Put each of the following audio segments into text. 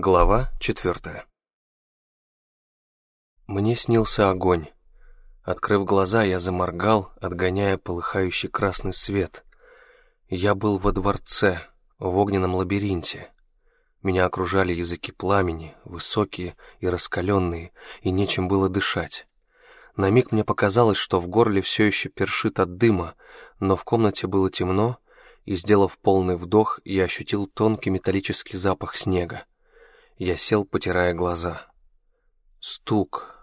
Глава четвертая Мне снился огонь. Открыв глаза, я заморгал, отгоняя полыхающий красный свет. Я был во дворце, в огненном лабиринте. Меня окружали языки пламени, высокие и раскаленные, и нечем было дышать. На миг мне показалось, что в горле все еще першит от дыма, но в комнате было темно, и, сделав полный вдох, я ощутил тонкий металлический запах снега. Я сел, потирая глаза. Стук.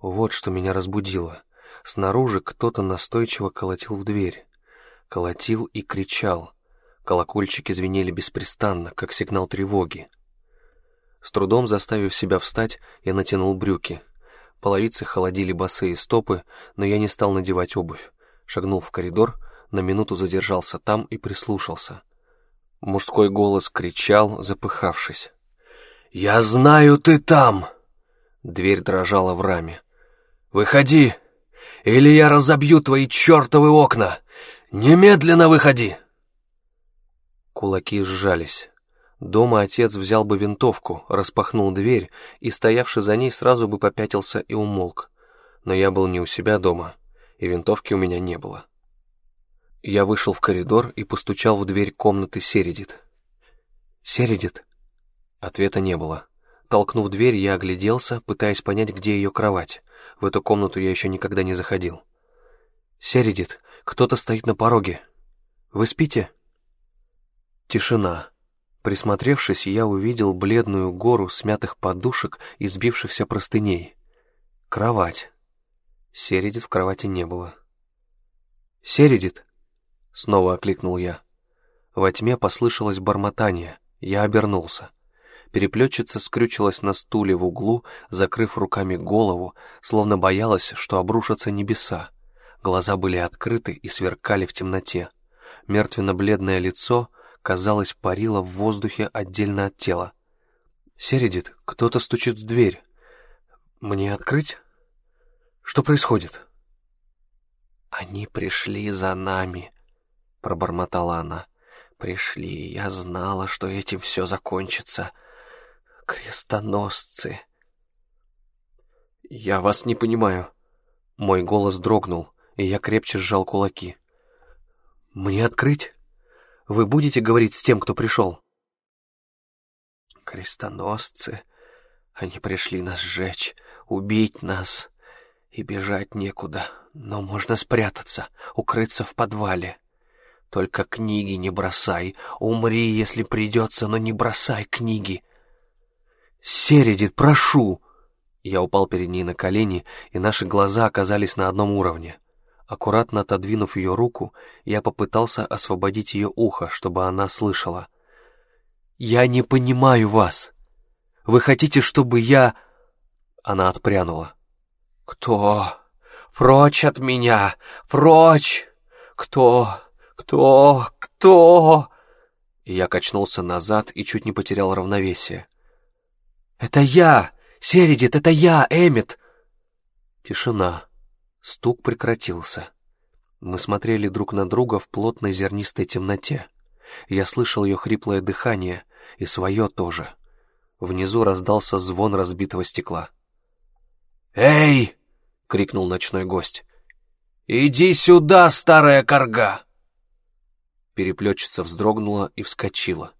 Вот что меня разбудило. Снаружи кто-то настойчиво колотил в дверь. Колотил и кричал. Колокольчики звенели беспрестанно, как сигнал тревоги. С трудом заставив себя встать, я натянул брюки. Половицы холодили босые стопы, но я не стал надевать обувь. Шагнул в коридор, на минуту задержался там и прислушался. Мужской голос кричал, запыхавшись. «Я знаю, ты там!» Дверь дрожала в раме. «Выходи, или я разобью твои чертовы окна! Немедленно выходи!» Кулаки сжались. Дома отец взял бы винтовку, распахнул дверь, и, стоявший за ней, сразу бы попятился и умолк. Но я был не у себя дома, и винтовки у меня не было. Я вышел в коридор и постучал в дверь комнаты Середит. «Середит!» Ответа не было. Толкнув дверь, я огляделся, пытаясь понять, где ее кровать. В эту комнату я еще никогда не заходил. «Середит, кто-то стоит на пороге. Вы спите?» Тишина. Присмотревшись, я увидел бледную гору смятых подушек и сбившихся простыней. Кровать. Середит в кровати не было. «Середит!» — снова окликнул я. Во тьме послышалось бормотание. Я обернулся. Переплетчица скрючилась на стуле в углу, закрыв руками голову, словно боялась, что обрушатся небеса. Глаза были открыты и сверкали в темноте. Мертвенно-бледное лицо, казалось, парило в воздухе отдельно от тела. «Середит, кто-то стучит в дверь. Мне открыть? Что происходит?» «Они пришли за нами», — пробормотала она. «Пришли, я знала, что этим все закончится». Крестоносцы. Я вас не понимаю. Мой голос дрогнул, и я крепче сжал кулаки. Мне открыть? Вы будете говорить с тем, кто пришел? Крестоносцы. Они пришли нас сжечь, убить нас. И бежать некуда, но можно спрятаться, укрыться в подвале. Только книги не бросай, умри, если придется, но не бросай книги. «Середит, прошу!» Я упал перед ней на колени, и наши глаза оказались на одном уровне. Аккуратно отодвинув ее руку, я попытался освободить ее ухо, чтобы она слышала. «Я не понимаю вас! Вы хотите, чтобы я...» Она отпрянула. «Кто? Прочь от меня! Прочь! Кто? Кто? Кто?» Я качнулся назад и чуть не потерял равновесие. «Это я! Середит, это я, Эмит!» Тишина. Стук прекратился. Мы смотрели друг на друга в плотной зернистой темноте. Я слышал ее хриплое дыхание, и свое тоже. Внизу раздался звон разбитого стекла. «Эй!» — крикнул ночной гость. «Иди сюда, старая корга!» Переплетчица вздрогнула и вскочила.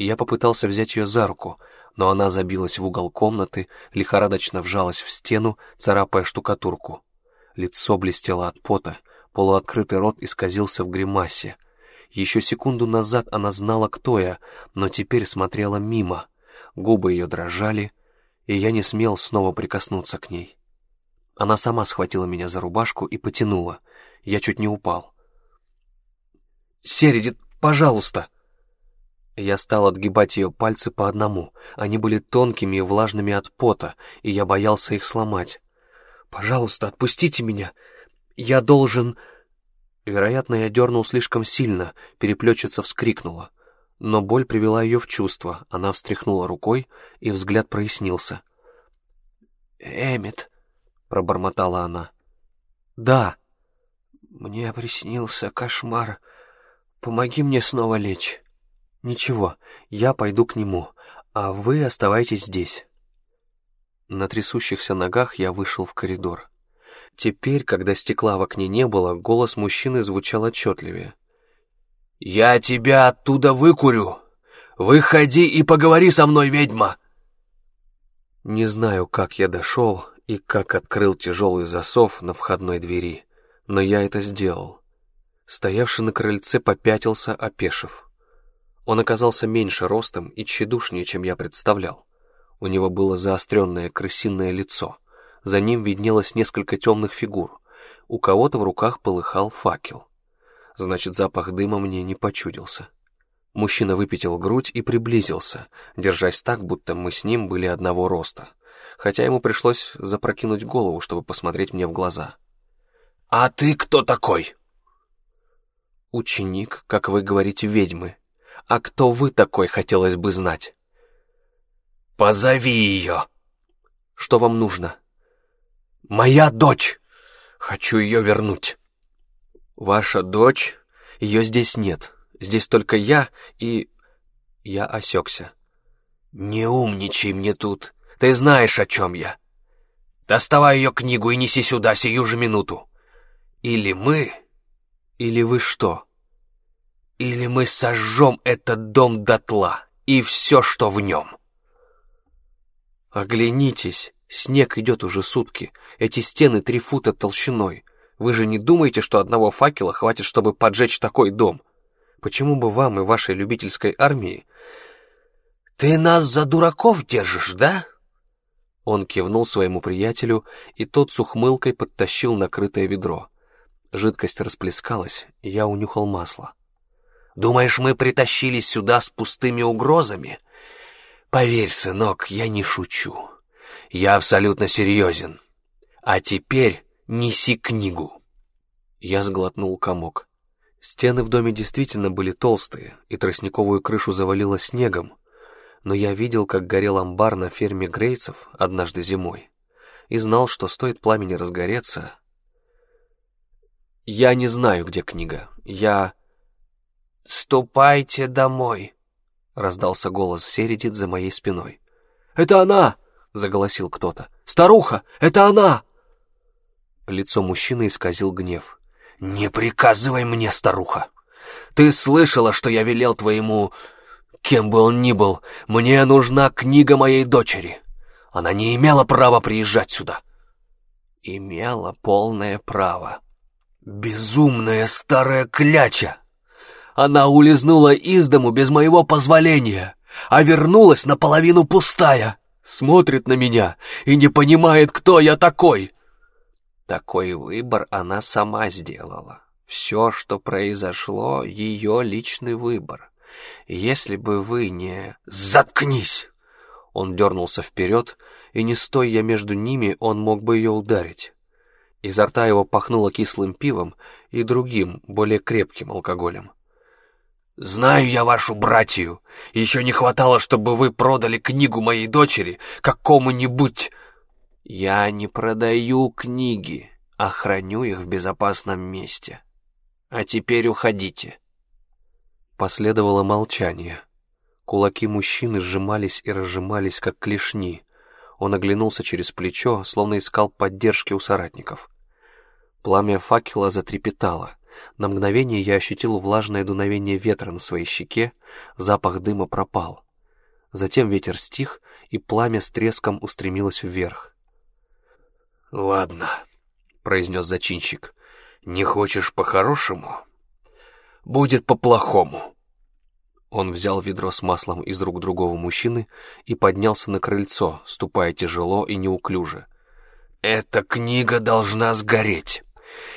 И я попытался взять ее за руку, но она забилась в угол комнаты, лихорадочно вжалась в стену, царапая штукатурку. Лицо блестело от пота, полуоткрытый рот исказился в гримасе. Еще секунду назад она знала, кто я, но теперь смотрела мимо. Губы ее дрожали, и я не смел снова прикоснуться к ней. Она сама схватила меня за рубашку и потянула. Я чуть не упал. «Середит, пожалуйста!» Я стал отгибать ее пальцы по одному. Они были тонкими и влажными от пота, и я боялся их сломать. «Пожалуйста, отпустите меня! Я должен...» Вероятно, я дернул слишком сильно, переплетчица вскрикнула. Но боль привела ее в чувство, она встряхнула рукой, и взгляд прояснился. «Эмит», — пробормотала она. «Да». «Мне приснился кошмар. Помоги мне снова лечь». «Ничего, я пойду к нему. а вы оставайтесь здесь». На трясущихся ногах я вышел в коридор. Теперь, когда стекла в окне не было, голос мужчины звучал отчетливее. «Я тебя оттуда выкурю! Выходи и поговори со мной, ведьма!» Не знаю, как я дошел и как открыл тяжелый засов на входной двери, но я это сделал. Стоявший на крыльце попятился, опешив. Он оказался меньше ростом и тщедушнее, чем я представлял. У него было заостренное крысиное лицо. За ним виднелось несколько темных фигур. У кого-то в руках полыхал факел. Значит, запах дыма мне не почудился. Мужчина выпятил грудь и приблизился, держась так, будто мы с ним были одного роста, хотя ему пришлось запрокинуть голову, чтобы посмотреть мне в глаза. «А ты кто такой?» «Ученик, как вы говорите, ведьмы. А кто вы такой, хотелось бы знать?» «Позови ее!» «Что вам нужно?» «Моя дочь! Хочу ее вернуть!» «Ваша дочь? Ее здесь нет. Здесь только я и...» Я осекся. «Не умничай мне тут. Ты знаешь, о чем я. Доставай ее книгу и неси сюда сию же минуту. Или мы... Или вы что? Или мы сожжем этот дом дотла и все, что в нем. Оглянитесь, снег идет уже сутки. Эти стены три фута толщиной. Вы же не думаете, что одного факела хватит, чтобы поджечь такой дом? Почему бы вам и вашей любительской армии... «Ты нас за дураков держишь, да?» Он кивнул своему приятелю, и тот с ухмылкой подтащил накрытое ведро. Жидкость расплескалась, я унюхал масло. «Думаешь, мы притащились сюда с пустыми угрозами? Поверь, сынок, я не шучу. Я абсолютно серьезен. А теперь неси книгу». Я сглотнул комок. Стены в доме действительно были толстые, и тростниковую крышу завалило снегом, но я видел, как горел амбар на ферме Грейцев однажды зимой, и знал, что стоит пламени разгореться. Я не знаю, где книга. Я... «Ступайте домой», — раздался голос Середит за моей спиной. «Это она!» — заголосил кто-то. «Старуха! Это она!» Лицо мужчины исказил гнев. «Не приказывай мне, старуха! Ты слышала, что я велел твоему... Кем бы он ни был, мне нужна книга моей дочери. Она не имела права приезжать сюда». «Имела полное право». «Безумная старая кляча! Она улизнула из дому без моего позволения, а вернулась наполовину пустая, смотрит на меня и не понимает, кто я такой». Такой выбор она сама сделала. Все, что произошло, ее личный выбор. Если бы вы не... «Заткнись!» Он дернулся вперед, и не стоя я между ними, он мог бы ее ударить. Изо рта его пахнуло кислым пивом и другим, более крепким алкоголем. «Знаю я вашу братью. Еще не хватало, чтобы вы продали книгу моей дочери какому-нибудь я не продаю книги, а храню их в безопасном месте. А теперь уходите. Последовало молчание. Кулаки мужчины сжимались и разжимались, как клешни. Он оглянулся через плечо, словно искал поддержки у соратников. Пламя факела затрепетало. На мгновение я ощутил влажное дуновение ветра на своей щеке, запах дыма пропал. Затем ветер стих, и пламя с треском устремилось вверх. «Ладно», — произнес зачинщик. «Не хочешь по-хорошему? Будет по-плохому». Он взял ведро с маслом из рук другого мужчины и поднялся на крыльцо, ступая тяжело и неуклюже. «Эта книга должна сгореть.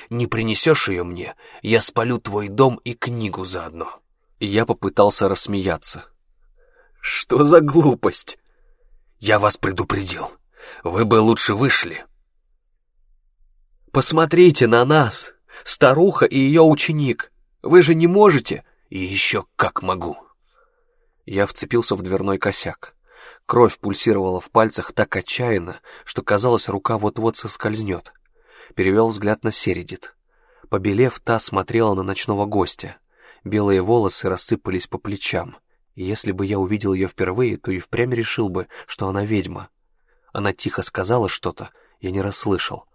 Не принесешь ее мне, я спалю твой дом и книгу заодно». Я попытался рассмеяться. «Что за глупость?» «Я вас предупредил. Вы бы лучше вышли. Посмотрите на нас, старуха и ее ученик. Вы же не можете? И еще как могу. Я вцепился в дверной косяк. Кровь пульсировала в пальцах так отчаянно, что казалось, рука вот-вот соскользнет. Перевел взгляд на Середит. Побелев, та смотрела на ночного гостя. Белые волосы рассыпались по плечам. Если бы я увидел ее впервые, то и впрямь решил бы, что она ведьма. Она тихо сказала что-то, я не расслышал.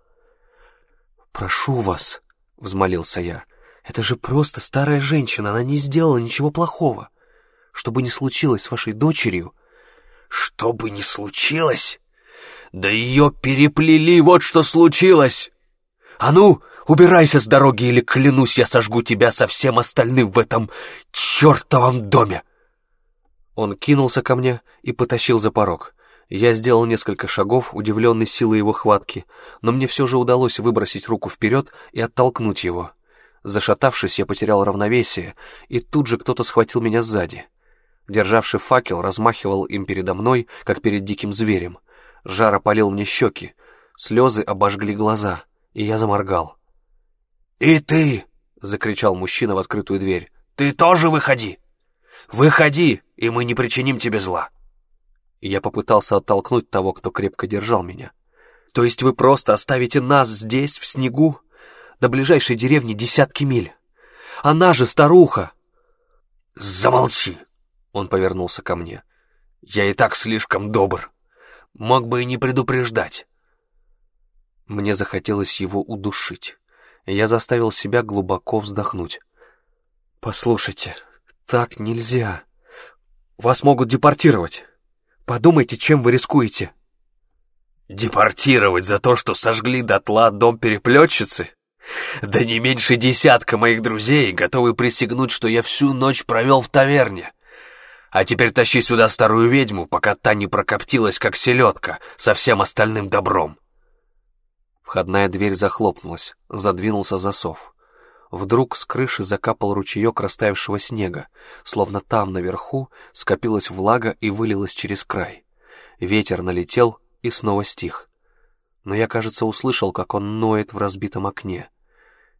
«Прошу вас», — взмолился я, — «это же просто старая женщина, она не сделала ничего плохого. Что бы ни случилось с вашей дочерью...» «Что бы ни случилось? Да ее переплели, вот что случилось! А ну, убирайся с дороги, или, клянусь, я сожгу тебя со всем остальным в этом чертовом доме!» Он кинулся ко мне и потащил за порог. Я сделал несколько шагов, удивленный силой его хватки, но мне все же удалось выбросить руку вперед и оттолкнуть его. Зашатавшись, я потерял равновесие, и тут же кто-то схватил меня сзади. Державший факел размахивал им передо мной, как перед диким зверем. Жар опалил мне щеки, слезы обожгли глаза, и я заморгал. «И ты!» — закричал мужчина в открытую дверь. «Ты тоже выходи! Выходи, и мы не причиним тебе зла!» я попытался оттолкнуть того, кто крепко держал меня. «То есть вы просто оставите нас здесь, в снегу? До ближайшей деревни десятки миль. Она же старуха!» «Замолчи!» — он повернулся ко мне. «Я и так слишком добр. Мог бы и не предупреждать». Мне захотелось его удушить. Я заставил себя глубоко вздохнуть. «Послушайте, так нельзя. Вас могут депортировать». Подумайте, чем вы рискуете. Депортировать за то, что сожгли дотла дом переплетчицы? Да не меньше десятка моих друзей готовы присягнуть, что я всю ночь провел в таверне. А теперь тащи сюда старую ведьму, пока та не прокоптилась, как селедка, со всем остальным добром. Входная дверь захлопнулась, задвинулся засов. Вдруг с крыши закапал ручеек растаявшего снега, словно там, наверху, скопилась влага и вылилась через край. Ветер налетел и снова стих. Но я, кажется, услышал, как он ноет в разбитом окне.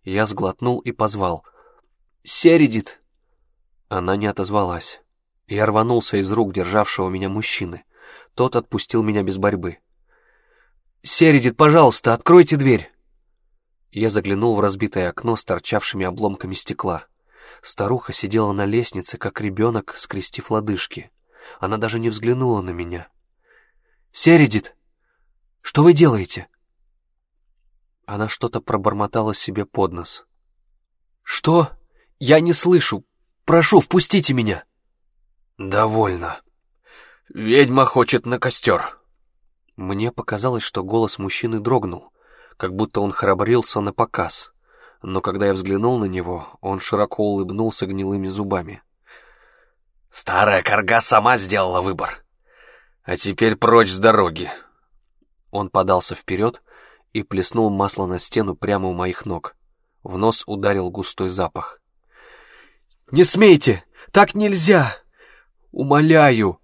Я сглотнул и позвал. «Середит!» Она не отозвалась. Я рванулся из рук державшего меня мужчины. Тот отпустил меня без борьбы. «Середит, пожалуйста, откройте дверь!» Я заглянул в разбитое окно с торчавшими обломками стекла. Старуха сидела на лестнице, как ребенок, скрестив лодыжки. Она даже не взглянула на меня. «Середит! Что вы делаете?» Она что-то пробормотала себе под нос. «Что? Я не слышу! Прошу, впустите меня!» «Довольно. Ведьма хочет на костер». Мне показалось, что голос мужчины дрогнул как будто он храбрился на показ. Но когда я взглянул на него, он широко улыбнулся гнилыми зубами. «Старая корга сама сделала выбор. А теперь прочь с дороги!» Он подался вперед и плеснул масло на стену прямо у моих ног. В нос ударил густой запах. «Не смейте! Так нельзя! Умоляю!»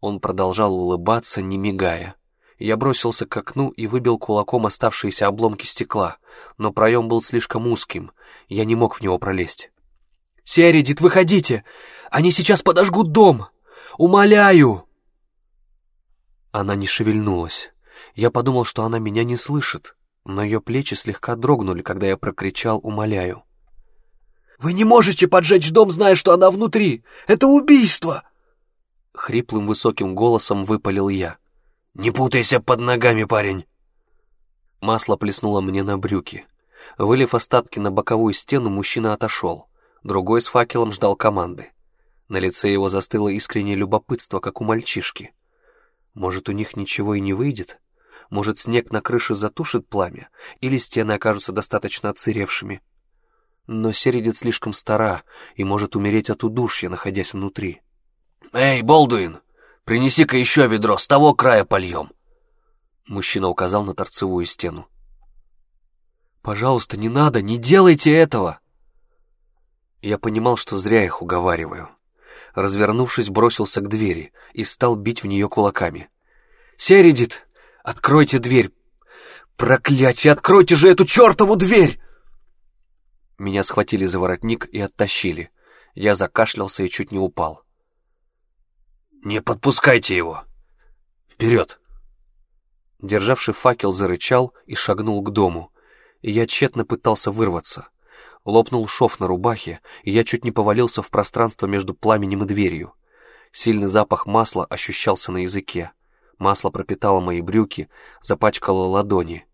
Он продолжал улыбаться, не мигая. Я бросился к окну и выбил кулаком оставшиеся обломки стекла, но проем был слишком узким, я не мог в него пролезть. «Середит, выходите! Они сейчас подожгут дом! Умоляю!» Она не шевельнулась. Я подумал, что она меня не слышит, но ее плечи слегка дрогнули, когда я прокричал «умоляю». «Вы не можете поджечь дом, зная, что она внутри! Это убийство!» Хриплым высоким голосом выпалил я. «Не путайся под ногами, парень!» Масло плеснуло мне на брюки. Вылив остатки на боковую стену, мужчина отошел. Другой с факелом ждал команды. На лице его застыло искреннее любопытство, как у мальчишки. Может, у них ничего и не выйдет? Может, снег на крыше затушит пламя, или стены окажутся достаточно отсыревшими? Но Середит слишком стара и может умереть от удушья, находясь внутри. «Эй, Болдуин!» Принеси-ка еще ведро, с того края польем!» Мужчина указал на торцевую стену. «Пожалуйста, не надо, не делайте этого!» Я понимал, что зря их уговариваю. Развернувшись, бросился к двери и стал бить в нее кулаками. «Середит! Откройте дверь! Проклятие, откройте же эту чертову дверь!» Меня схватили за воротник и оттащили. Я закашлялся и чуть не упал. «Не подпускайте его! Вперед!» Державший факел зарычал и шагнул к дому, и я тщетно пытался вырваться. Лопнул шов на рубахе, и я чуть не повалился в пространство между пламенем и дверью. Сильный запах масла ощущался на языке. Масло пропитало мои брюки, запачкало ладони.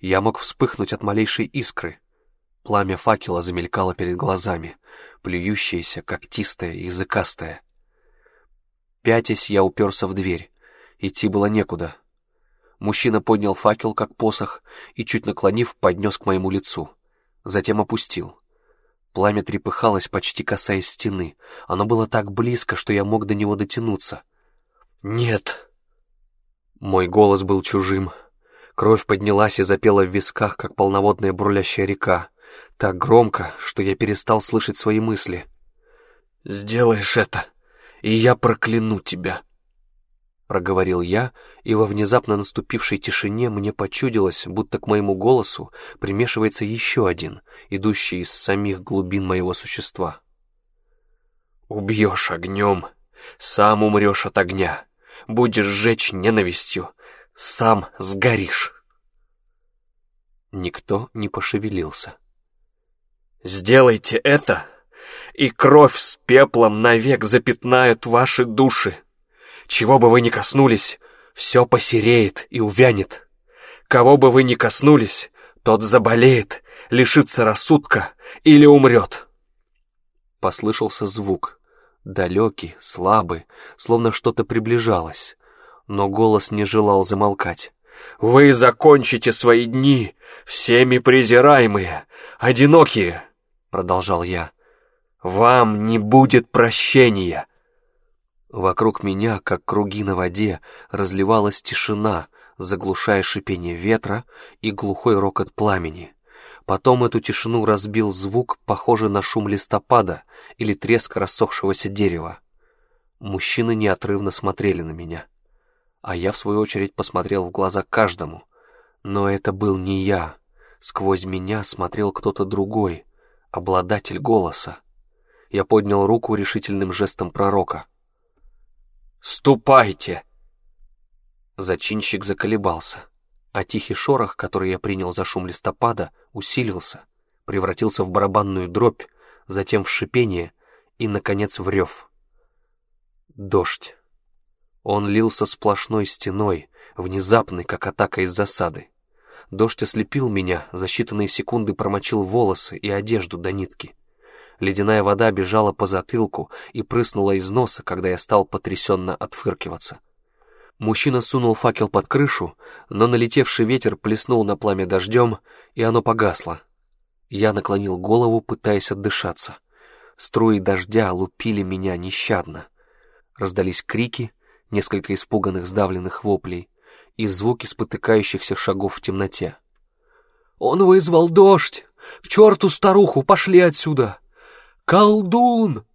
Я мог вспыхнуть от малейшей искры. Пламя факела замелькало перед глазами, плюющееся, когтистое и языкастое. Пятясь, я уперся в дверь. Идти было некуда. Мужчина поднял факел, как посох, и, чуть наклонив, поднес к моему лицу. Затем опустил. Пламя трепыхалось, почти касаясь стены. Оно было так близко, что я мог до него дотянуться. «Нет!» Мой голос был чужим. Кровь поднялась и запела в висках, как полноводная бурлящая река. Так громко, что я перестал слышать свои мысли. «Сделаешь это, и я прокляну тебя!» Проговорил я, и во внезапно наступившей тишине мне почудилось, будто к моему голосу примешивается еще один, идущий из самих глубин моего существа. «Убьешь огнем, сам умрешь от огня!» будешь сжечь ненавистью, сам сгоришь. Никто не пошевелился. «Сделайте это, и кровь с пеплом навек запятнают ваши души. Чего бы вы ни коснулись, все посереет и увянет. Кого бы вы ни коснулись, тот заболеет, лишится рассудка или умрет». Послышался звук далекий, слабый, словно что-то приближалось. Но голос не желал замолкать. «Вы закончите свои дни, всеми презираемые, одинокие!» — продолжал я. «Вам не будет прощения!» Вокруг меня, как круги на воде, разливалась тишина, заглушая шипение ветра и глухой рокот пламени. Потом эту тишину разбил звук, похожий на шум листопада или треск рассохшегося дерева. Мужчины неотрывно смотрели на меня. А я, в свою очередь, посмотрел в глаза каждому. Но это был не я. Сквозь меня смотрел кто-то другой, обладатель голоса. Я поднял руку решительным жестом пророка. «Ступайте!» Зачинщик заколебался а тихий шорох, который я принял за шум листопада, усилился, превратился в барабанную дробь, затем в шипение и, наконец, в рев. Дождь. Он лился сплошной стеной, внезапный, как атака из засады. Дождь ослепил меня, за считанные секунды промочил волосы и одежду до нитки. Ледяная вода бежала по затылку и прыснула из носа, когда я стал потрясенно отфыркиваться. Мужчина сунул факел под крышу, но налетевший ветер плеснул на пламя дождем, и оно погасло. Я наклонил голову, пытаясь отдышаться. Струи дождя лупили меня нещадно. Раздались крики, несколько испуганных сдавленных воплей и звуки спотыкающихся шагов в темноте. «Он вызвал дождь! К черту старуху! Пошли отсюда! Колдун!»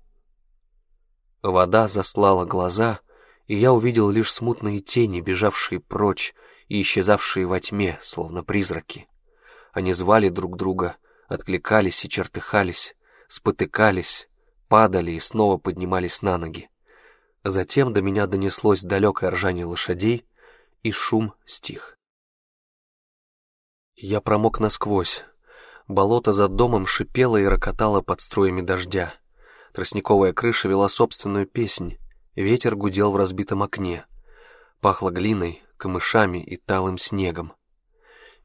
Вода заслала глаза, и я увидел лишь смутные тени, бежавшие прочь и исчезавшие во тьме, словно призраки. Они звали друг друга, откликались и чертыхались, спотыкались, падали и снова поднимались на ноги. Затем до меня донеслось далекое ржание лошадей, и шум стих. Я промок насквозь. Болото за домом шипело и рокотало под струями дождя. Тростниковая крыша вела собственную песнь, Ветер гудел в разбитом окне. Пахло глиной, камышами и талым снегом.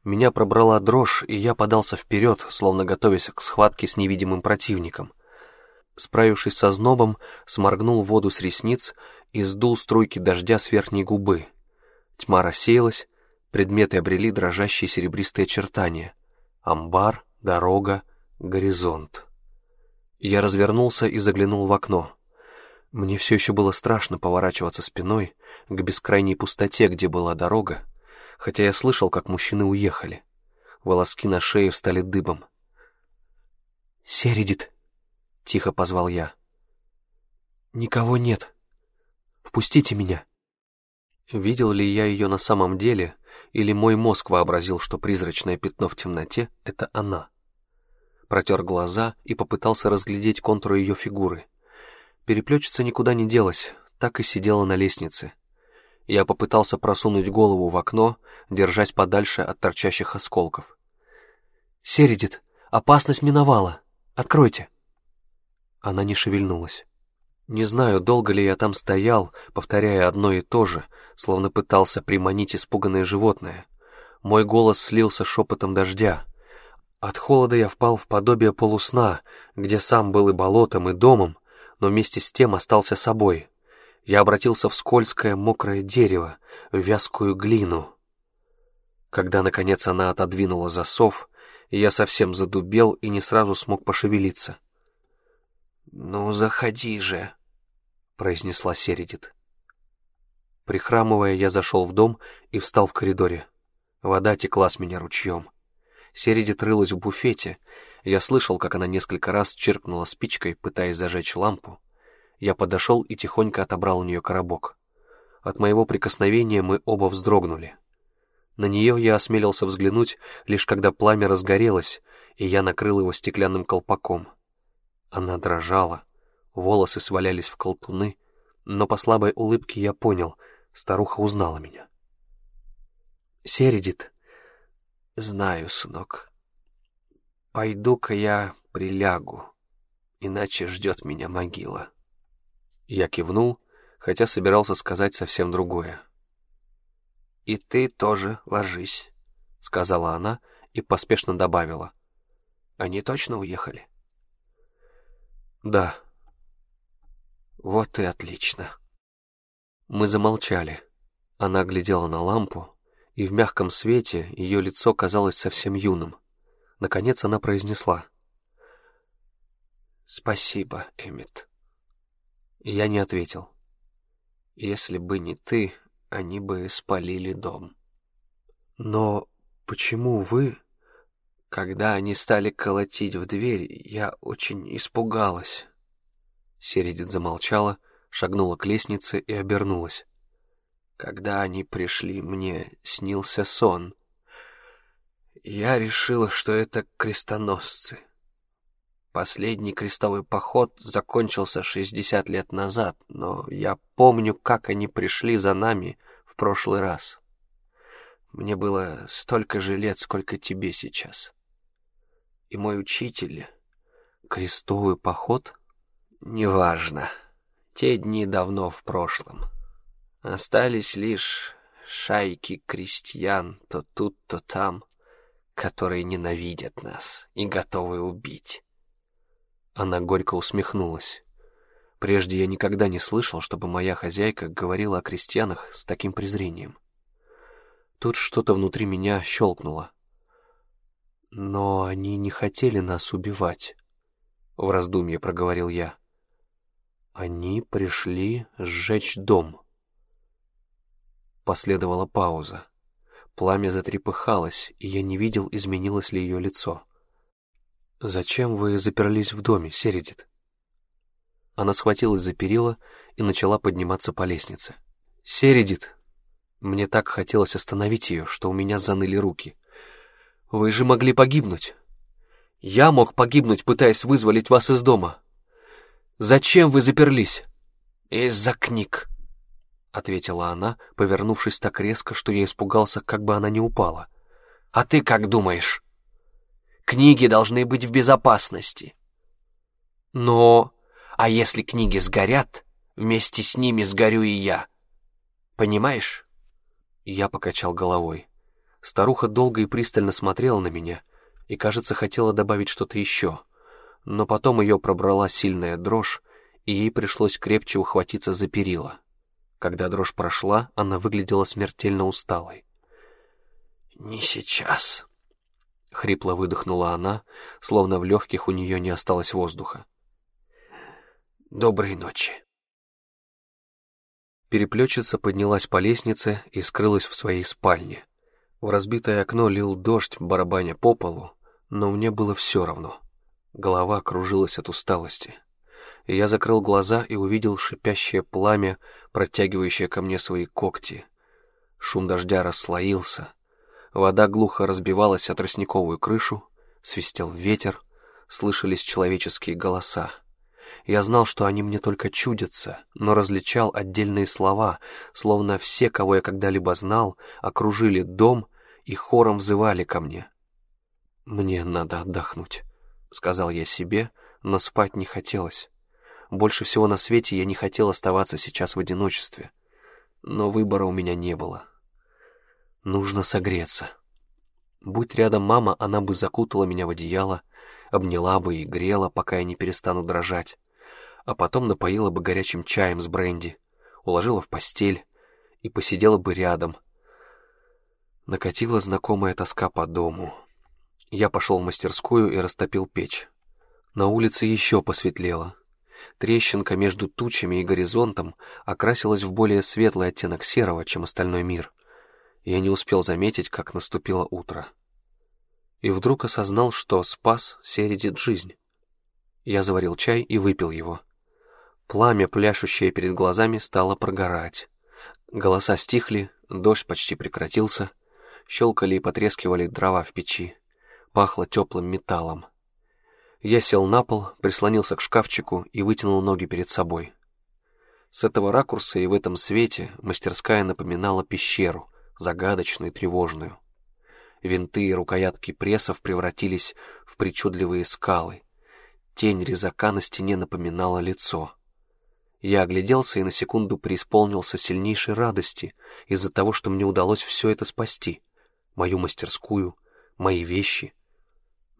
Меня пробрала дрожь, и я подался вперед, словно готовясь к схватке с невидимым противником. Справившись со знобом, сморгнул воду с ресниц и сдул струйки дождя с верхней губы. Тьма рассеялась, предметы обрели дрожащие серебристые очертания. Амбар, дорога, горизонт. Я развернулся и заглянул в окно. Мне все еще было страшно поворачиваться спиной к бескрайней пустоте, где была дорога, хотя я слышал, как мужчины уехали. Волоски на шее встали дыбом. «Середит!» — тихо позвал я. «Никого нет. Впустите меня!» Видел ли я ее на самом деле, или мой мозг вообразил, что призрачное пятно в темноте — это она? Протер глаза и попытался разглядеть контуры ее фигуры — Переплетчица никуда не делась, так и сидела на лестнице. Я попытался просунуть голову в окно, держась подальше от торчащих осколков. «Середит, опасность миновала. Откройте!» Она не шевельнулась. Не знаю, долго ли я там стоял, повторяя одно и то же, словно пытался приманить испуганное животное. Мой голос слился шепотом дождя. От холода я впал в подобие полусна, где сам был и болотом, и домом, но вместе с тем остался собой. Я обратился в скользкое, мокрое дерево, в вязкую глину. Когда, наконец, она отодвинула засов, я совсем задубел и не сразу смог пошевелиться. «Ну, заходи же», — произнесла Середит. Прихрамывая, я зашел в дом и встал в коридоре. Вода текла с меня ручьем. Середит рылась в буфете. Я слышал, как она несколько раз чиркнула спичкой, пытаясь зажечь лампу. Я подошел и тихонько отобрал у нее коробок. От моего прикосновения мы оба вздрогнули. На нее я осмелился взглянуть, лишь когда пламя разгорелось, и я накрыл его стеклянным колпаком. Она дрожала, волосы свалялись в колтуны, но по слабой улыбке я понял, старуха узнала меня. «Середит», «Знаю, сынок. Пойду-ка я прилягу, иначе ждет меня могила». Я кивнул, хотя собирался сказать совсем другое. «И ты тоже ложись», — сказала она и поспешно добавила. «Они точно уехали?» «Да». «Вот и отлично». Мы замолчали. Она глядела на лампу, и в мягком свете ее лицо казалось совсем юным. Наконец она произнесла. «Спасибо, Эммет». Я не ответил. «Если бы не ты, они бы спалили дом». «Но почему вы...» Когда они стали колотить в дверь, я очень испугалась. Середит замолчала, шагнула к лестнице и обернулась. Когда они пришли, мне снился сон. Я решила, что это крестоносцы. Последний крестовый поход закончился 60 лет назад, но я помню, как они пришли за нами в прошлый раз. Мне было столько же лет, сколько тебе сейчас. И мой учитель... Крестовый поход? Неважно. Те дни давно в прошлом. Остались лишь шайки крестьян то тут, то там, которые ненавидят нас и готовы убить. Она горько усмехнулась. Прежде я никогда не слышал, чтобы моя хозяйка говорила о крестьянах с таким презрением. Тут что-то внутри меня щелкнуло. Но они не хотели нас убивать, — в раздумье проговорил я. Они пришли сжечь дом. Последовала пауза. Пламя затрепыхалось, и я не видел, изменилось ли ее лицо. «Зачем вы заперлись в доме, Середит?» Она схватилась за перила и начала подниматься по лестнице. «Середит!» Мне так хотелось остановить ее, что у меня заныли руки. «Вы же могли погибнуть!» «Я мог погибнуть, пытаясь вызволить вас из дома!» «Зачем вы заперлись?» «Из-за книг», — ответила она, повернувшись так резко, что я испугался, как бы она не упала. «А ты как думаешь? Книги должны быть в безопасности». «Но... А если книги сгорят, вместе с ними сгорю и я. Понимаешь?» Я покачал головой. Старуха долго и пристально смотрела на меня и, кажется, хотела добавить что-то еще. Но потом ее пробрала сильная дрожь, и ей пришлось крепче ухватиться за перила. Когда дрожь прошла, она выглядела смертельно усталой. «Не сейчас», — хрипло выдохнула она, словно в легких у нее не осталось воздуха. «Доброй ночи». Переплетчица поднялась по лестнице и скрылась в своей спальне. В разбитое окно лил дождь, барабаня по полу, но мне было все равно. Голова кружилась от усталости я закрыл глаза и увидел шипящее пламя, протягивающее ко мне свои когти. Шум дождя расслоился. Вода глухо разбивалась о тростниковую крышу, свистел ветер, слышались человеческие голоса. Я знал, что они мне только чудятся, но различал отдельные слова, словно все, кого я когда-либо знал, окружили дом и хором взывали ко мне. «Мне надо отдохнуть», — сказал я себе, но спать не хотелось. Больше всего на свете я не хотел оставаться сейчас в одиночестве. Но выбора у меня не было. Нужно согреться. Будь рядом мама, она бы закутала меня в одеяло, обняла бы и грела, пока я не перестану дрожать, а потом напоила бы горячим чаем с бренди, уложила в постель и посидела бы рядом. Накатила знакомая тоска по дому. Я пошел в мастерскую и растопил печь. На улице еще посветлело. Трещинка между тучами и горизонтом окрасилась в более светлый оттенок серого, чем остальной мир. Я не успел заметить, как наступило утро. И вдруг осознал, что спас Середит жизнь. Я заварил чай и выпил его. Пламя, пляшущее перед глазами, стало прогорать. Голоса стихли, дождь почти прекратился, щелкали и потрескивали дрова в печи. Пахло теплым металлом. Я сел на пол, прислонился к шкафчику и вытянул ноги перед собой. С этого ракурса и в этом свете мастерская напоминала пещеру, загадочную и тревожную. Винты и рукоятки прессов превратились в причудливые скалы. Тень резака на стене напоминала лицо. Я огляделся и на секунду преисполнился сильнейшей радости из-за того, что мне удалось все это спасти. Мою мастерскую, мои вещи,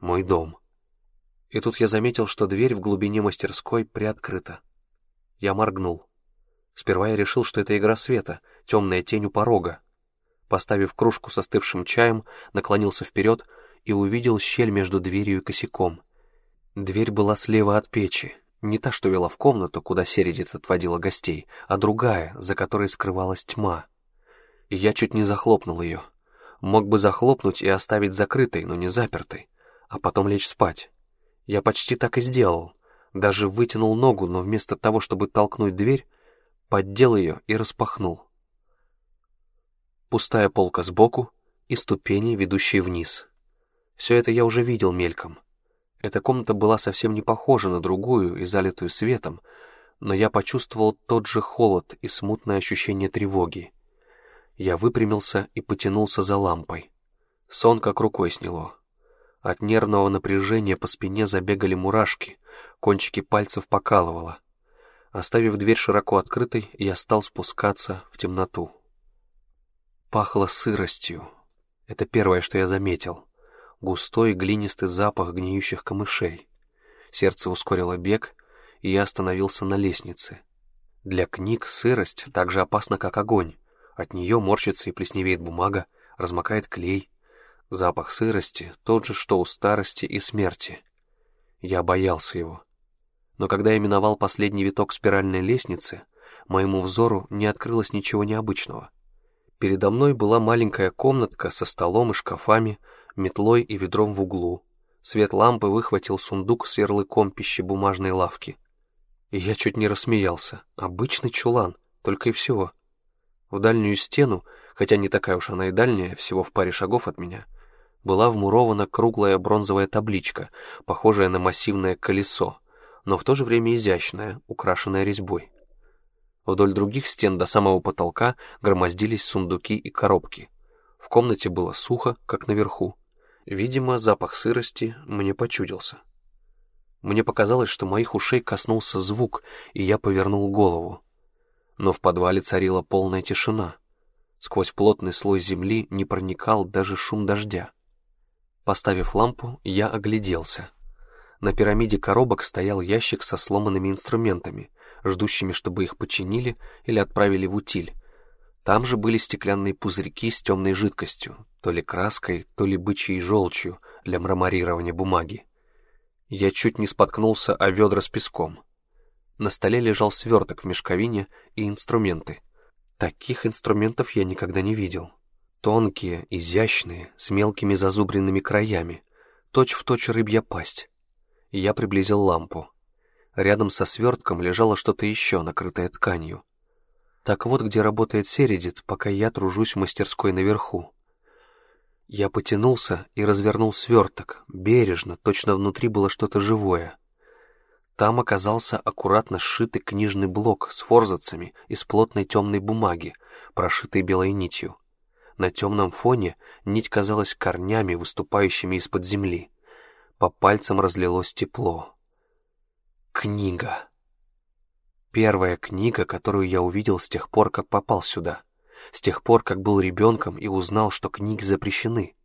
мой дом. И тут я заметил, что дверь в глубине мастерской приоткрыта. Я моргнул. Сперва я решил, что это игра света, темная тень у порога. Поставив кружку со остывшим чаем, наклонился вперед и увидел щель между дверью и косяком. Дверь была слева от печи, не та, что вела в комнату, куда Середит отводила гостей, а другая, за которой скрывалась тьма. И я чуть не захлопнул ее. Мог бы захлопнуть и оставить закрытой, но не запертой, а потом лечь спать. Я почти так и сделал. Даже вытянул ногу, но вместо того, чтобы толкнуть дверь, поддел ее и распахнул. Пустая полка сбоку и ступени, ведущие вниз. Все это я уже видел мельком. Эта комната была совсем не похожа на другую и залитую светом, но я почувствовал тот же холод и смутное ощущение тревоги. Я выпрямился и потянулся за лампой. Сон как рукой сняло. От нервного напряжения по спине забегали мурашки, кончики пальцев покалывало. Оставив дверь широко открытой, я стал спускаться в темноту. Пахло сыростью. Это первое, что я заметил. Густой глинистый запах гниющих камышей. Сердце ускорило бег, и я остановился на лестнице. Для книг сырость так же опасна, как огонь. От нее морщится и плесневеет бумага, размокает клей. Запах сырости тот же, что у старости и смерти. Я боялся его. Но когда я миновал последний виток спиральной лестницы, моему взору не открылось ничего необычного. Передо мной была маленькая комнатка со столом и шкафами, метлой и ведром в углу. Свет лампы выхватил сундук с ярлыком пищебумажной лавки. И я чуть не рассмеялся. Обычный чулан, только и всего. В дальнюю стену, хотя не такая уж она и дальняя, всего в паре шагов от меня — была вмурована круглая бронзовая табличка, похожая на массивное колесо, но в то же время изящная, украшенная резьбой. Вдоль других стен до самого потолка громоздились сундуки и коробки. В комнате было сухо, как наверху. Видимо, запах сырости мне почудился. Мне показалось, что моих ушей коснулся звук, и я повернул голову. Но в подвале царила полная тишина. Сквозь плотный слой земли не проникал даже шум дождя. Поставив лампу, я огляделся. На пирамиде коробок стоял ящик со сломанными инструментами, ждущими, чтобы их починили или отправили в утиль. Там же были стеклянные пузырьки с темной жидкостью, то ли краской, то ли бычьей желчью для мраморирования бумаги. Я чуть не споткнулся о ведра с песком. На столе лежал сверток в мешковине и инструменты. Таких инструментов я никогда не видел. Тонкие, изящные, с мелкими зазубренными краями, точь-в-точь точь рыбья пасть. Я приблизил лампу. Рядом со свертком лежало что-то еще, накрытое тканью. Так вот, где работает Середит, пока я тружусь в мастерской наверху. Я потянулся и развернул сверток, бережно, точно внутри было что-то живое. Там оказался аккуратно сшитый книжный блок с форзацами из плотной темной бумаги, прошитой белой нитью. На темном фоне нить казалась корнями, выступающими из-под земли. По пальцам разлилось тепло. Книга. Первая книга, которую я увидел с тех пор, как попал сюда. С тех пор, как был ребенком и узнал, что книги запрещены.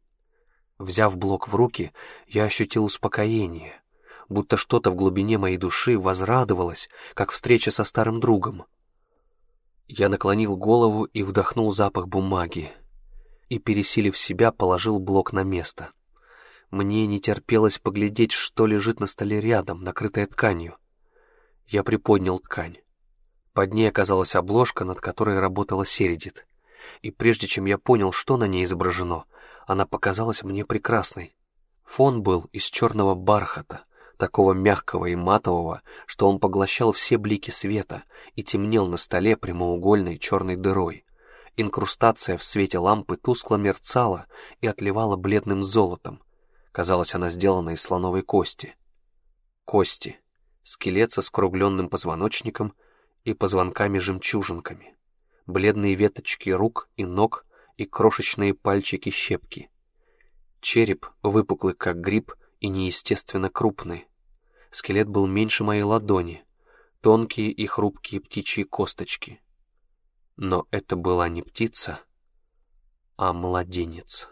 Взяв блок в руки, я ощутил успокоение, будто что-то в глубине моей души возрадовалось, как встреча со старым другом. Я наклонил голову и вдохнул запах бумаги, и, пересилив себя, положил блок на место. Мне не терпелось поглядеть, что лежит на столе рядом, накрытая тканью. Я приподнял ткань. Под ней оказалась обложка, над которой работала Середит. И прежде чем я понял, что на ней изображено, она показалась мне прекрасной. Фон был из черного бархата, такого мягкого и матового, что он поглощал все блики света и темнел на столе прямоугольной черной дырой. Инкрустация в свете лампы тускло мерцала и отливала бледным золотом. Казалось, она сделана из слоновой кости. Кости. Скелет со скругленным позвоночником и позвонками-жемчужинками. Бледные веточки рук и ног и крошечные пальчики-щепки. Череп, выпуклый как гриб и неестественно крупный. Скелет был меньше моей ладони, тонкие и хрупкие птичьи косточки — но это была не птица, а младенец.